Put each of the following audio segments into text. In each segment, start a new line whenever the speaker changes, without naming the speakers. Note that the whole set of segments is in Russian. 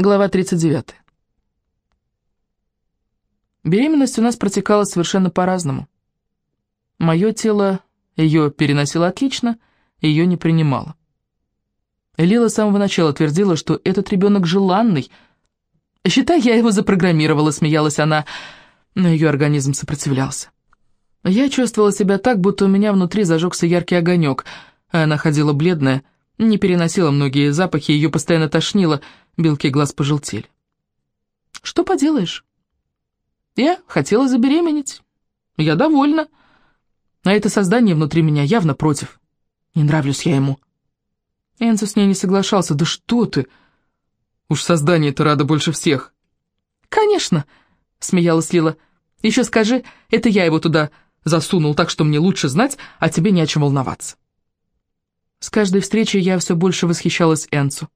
Глава 39. Беременность у нас протекала совершенно по-разному. Мое тело ее переносило отлично, ее не принимало. Лила с самого начала твердила, что этот ребенок желанный. «Считай, я его запрограммировала», — смеялась она, но ее организм сопротивлялся. Я чувствовала себя так, будто у меня внутри зажегся яркий огонек, а она ходила бледная, не переносила многие запахи, ее постоянно тошнило, белки глаз пожелтели. Что поделаешь? Я хотела забеременеть. Я довольна. А это создание внутри меня явно против. Не нравлюсь я ему. Энцо с ней не соглашался. Да что ты? Уж создание-то рада больше всех. Конечно, смеялась Лила. Еще скажи, это я его туда засунул, так что мне лучше знать, а тебе не о чем волноваться. С каждой встречей я все больше восхищалась Энцу.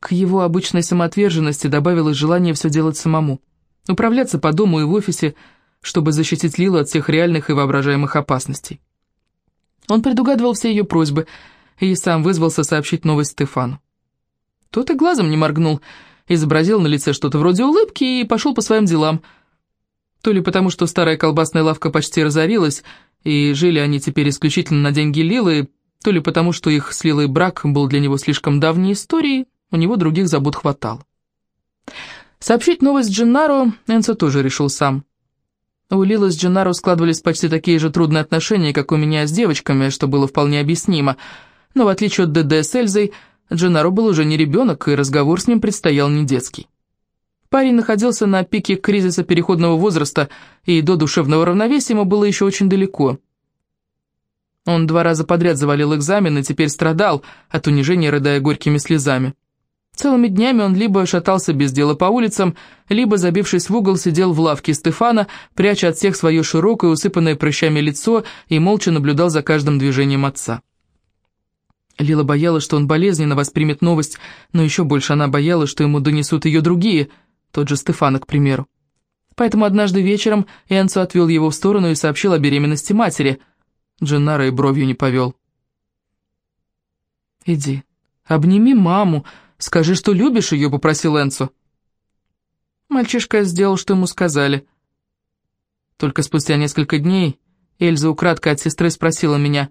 К его обычной самоотверженности добавилось желание все делать самому. Управляться по дому и в офисе, чтобы защитить Лилу от всех реальных и воображаемых опасностей. Он предугадывал все ее просьбы и сам вызвался сообщить новость Стефану. Тот и глазом не моргнул, изобразил на лице что-то вроде улыбки и пошел по своим делам. То ли потому, что старая колбасная лавка почти разорилась, и жили они теперь исключительно на деньги Лилы, то ли потому, что их с Лилой брак был для него слишком давней историей, у него других забот хватало. Сообщить новость Дженнаро Энцо тоже решил сам. У Лилы с Дженнаро складывались почти такие же трудные отношения, как у меня с девочками, что было вполне объяснимо. Но в отличие от ДД с Эльзой, Дженнаро был уже не ребенок, и разговор с ним предстоял не детский. Парень находился на пике кризиса переходного возраста, и до душевного равновесия ему было еще очень далеко – он два раза подряд завалил экзамен и теперь страдал от унижения, рыдая горькими слезами. Целыми днями он либо шатался без дела по улицам, либо, забившись в угол, сидел в лавке Стефана, пряча от всех свое широкое, усыпанное прыщами лицо и молча наблюдал за каждым движением отца. Лила боялась, что он болезненно воспримет новость, но еще больше она боялась, что ему донесут ее другие, тот же Стефана, к примеру. Поэтому однажды вечером Энцо отвел его в сторону и сообщил о беременности матери – Дженнара и бровью не повел. «Иди, обними маму, скажи, что любишь ее», — попросил Энцо. Мальчишка сделал, что ему сказали. Только спустя несколько дней Эльза украдкой от сестры спросила меня.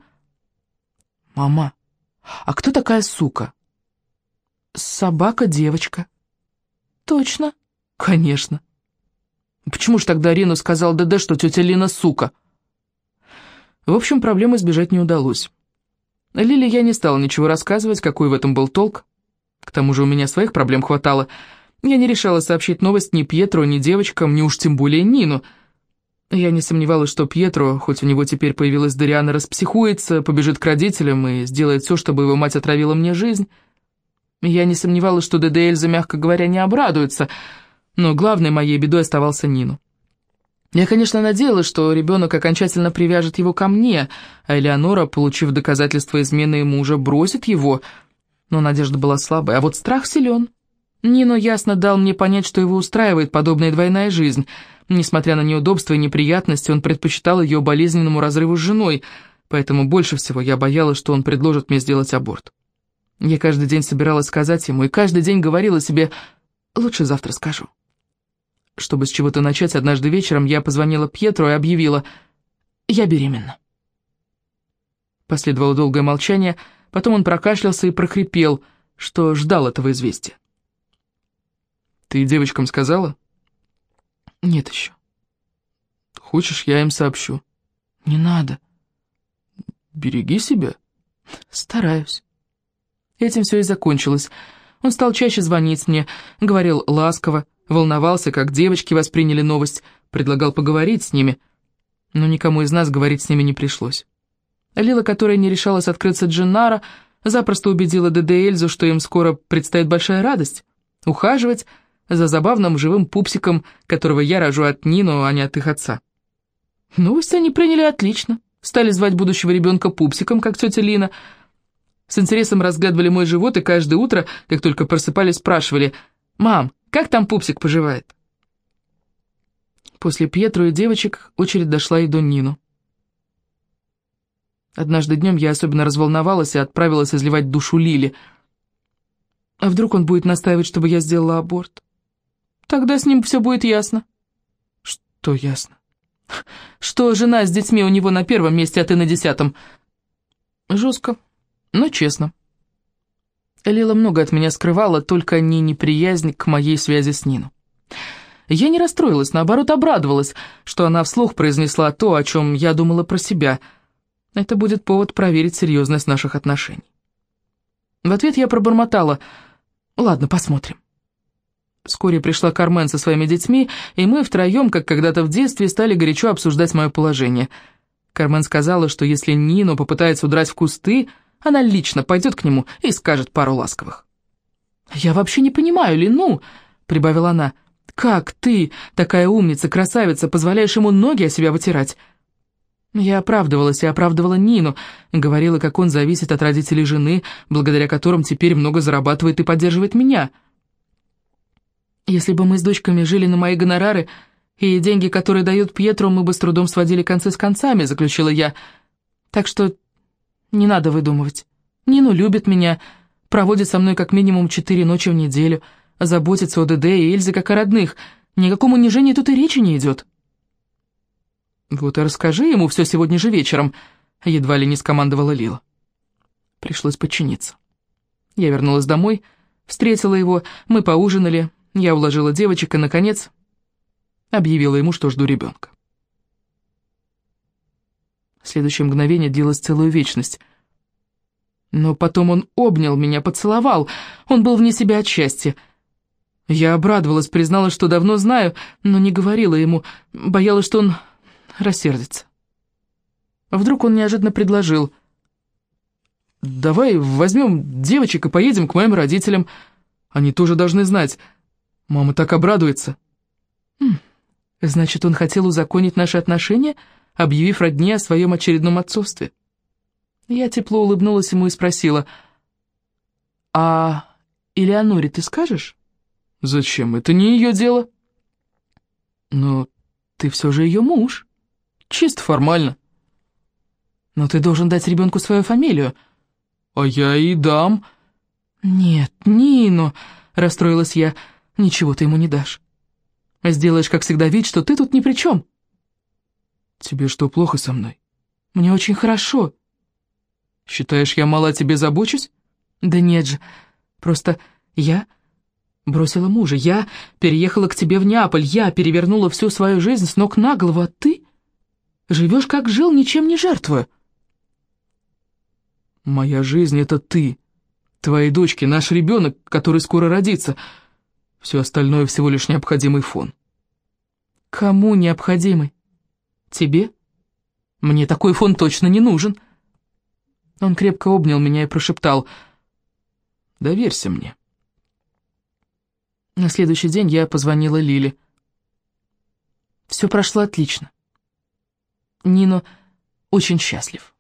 «Мама, а кто такая сука?» «Собака-девочка». «Точно?» «Конечно». «Почему ж тогда Рину сказал ДД, что тетя Лина сука?» В общем, проблемы избежать не удалось. Лиле я не стала ничего рассказывать, какой в этом был толк. К тому же у меня своих проблем хватало. Я не решала сообщить новость ни Пьетро, ни девочкам, ни уж тем более Нину. Я не сомневалась, что Пьетро, хоть у него теперь появилась Дариана, распсихуется, побежит к родителям и сделает все, чтобы его мать отравила мне жизнь. Я не сомневалась, что Деде Эльза, мягко говоря, не обрадуется, но главной моей бедой оставался Нину. Я, конечно, надеялась, что ребенок окончательно привяжет его ко мне, а Элеонора, получив доказательства измены мужа, бросит его. Но надежда была слабая, а вот страх силен. Нино ясно дал мне понять, что его устраивает подобная двойная жизнь. Несмотря на неудобства и неприятности, он предпочитал ее болезненному разрыву с женой, поэтому больше всего я боялась, что он предложит мне сделать аборт. Я каждый день собиралась сказать ему, и каждый день говорила себе «лучше завтра скажу». Чтобы с чего-то начать, однажды вечером я позвонила Пьетру и объявила «Я беременна». Последовало долгое молчание, потом он прокашлялся и прохрипел, что ждал этого известия. «Ты девочкам сказала?» «Нет еще». «Хочешь, я им сообщу?» «Не надо». «Береги себя». «Стараюсь». Этим все и закончилось. Он стал чаще звонить мне, говорил ласково, волновался, как девочки восприняли новость, предлагал поговорить с ними, но никому из нас говорить с ними не пришлось. Лила, которая не решалась открыться Дженнара, запросто убедила Деде Эльзу, что им скоро предстоит большая радость — ухаживать за забавным живым пупсиком, которого я рожу от Нину, а не от их отца. Новость они приняли отлично, стали звать будущего ребенка пупсиком, как тетя Лина. С интересом разглядывали мой живот и каждое утро, как только просыпались, спрашивали «Мам, как там пупсик поживает?» После Пьетру и девочек очередь дошла и до Нину. Однажды днем я особенно разволновалась и отправилась изливать душу Лили. А вдруг он будет настаивать, чтобы я сделала аборт? Тогда с ним все будет ясно. Что ясно? Что жена с детьми у него на первом месте, а ты на десятом. Жестко, но честно. Лила много от меня скрывала, только не неприязнь к моей связи с Нину. Я не расстроилась, наоборот, обрадовалась, что она вслух произнесла то, о чем я думала про себя. Это будет повод проверить серьезность наших отношений. В ответ я пробормотала «Ладно, посмотрим». Вскоре пришла Кармен со своими детьми, и мы втроем, как когда-то в детстве, стали горячо обсуждать мое положение. Кармен сказала, что если Нину попытается удрать в кусты, она лично пойдет к нему и скажет пару ласковых. «Я вообще не понимаю, Лину», — прибавила она, — «как ты, такая умница, красавица, позволяешь ему ноги о себя вытирать?» Я оправдывалась и оправдывала Нину, говорила, как он зависит от родителей жены, благодаря которым теперь много зарабатывает и поддерживает меня. Если бы мы с дочками жили на мои гонорары и деньги, которые дает Пьетро, мы бы с трудом сводили концы с концами, заключила я. Так что не надо выдумывать. Нину любит меня, проводит со мной как минимум четыре ночи в неделю, заботится о ДД и Эльзе как о родных. Никакому унижению тут и речи не идет. «Вот и расскажи ему все сегодня же вечером», — едва ли не скомандовала Лила. Пришлось подчиниться. Я вернулась домой, встретила его, мы поужинали, я уложила девочек и, наконец, объявила ему, что жду ребенка. Следующее мгновение длилось целую вечность. Но потом он обнял меня, поцеловал. Он был вне себя от счастья. Я обрадовалась, призналась, что давно знаю, но не говорила ему, боялась, что он рассердится. Вдруг он неожиданно предложил. «Давай возьмем девочек и поедем к моим родителям. Они тоже должны знать. Мама так обрадуется». «Хм, «Значит, он хотел узаконить наши отношения?» Объявив родне о своем очередном отцовстве. Я тепло улыбнулась ему и спросила, «А Элеоноре ты скажешь?» «Зачем? Это не ее дело». «Но ты все же ее муж. Чисто формально». «Но ты должен дать ребенку свою фамилию». «А я и дам». «Нет, Нину», — расстроилась я, — «ничего ты ему не дашь. Сделаешь, как всегда, вид, что ты тут ни при чем». «Тебе что, плохо со мной?» «Мне очень хорошо». «Считаешь, я мало о тебе забочусь?» «Да нет же, просто я бросила мужа, я переехала к тебе в Неаполь, я перевернула всю свою жизнь с ног на голову, а ты живешь как жил, ничем не жертвуя». «Моя жизнь — это ты, твои дочки, наш ребенок, который скоро родится. Все остальное всего лишь необходимый фон». «Кому необходимый?» Тебе? Мне такой фон точно не нужен. Он крепко обнял меня и прошептал. Доверься мне. На следующий день я позвонила Лиле. Все прошло отлично. Нино очень счастлив.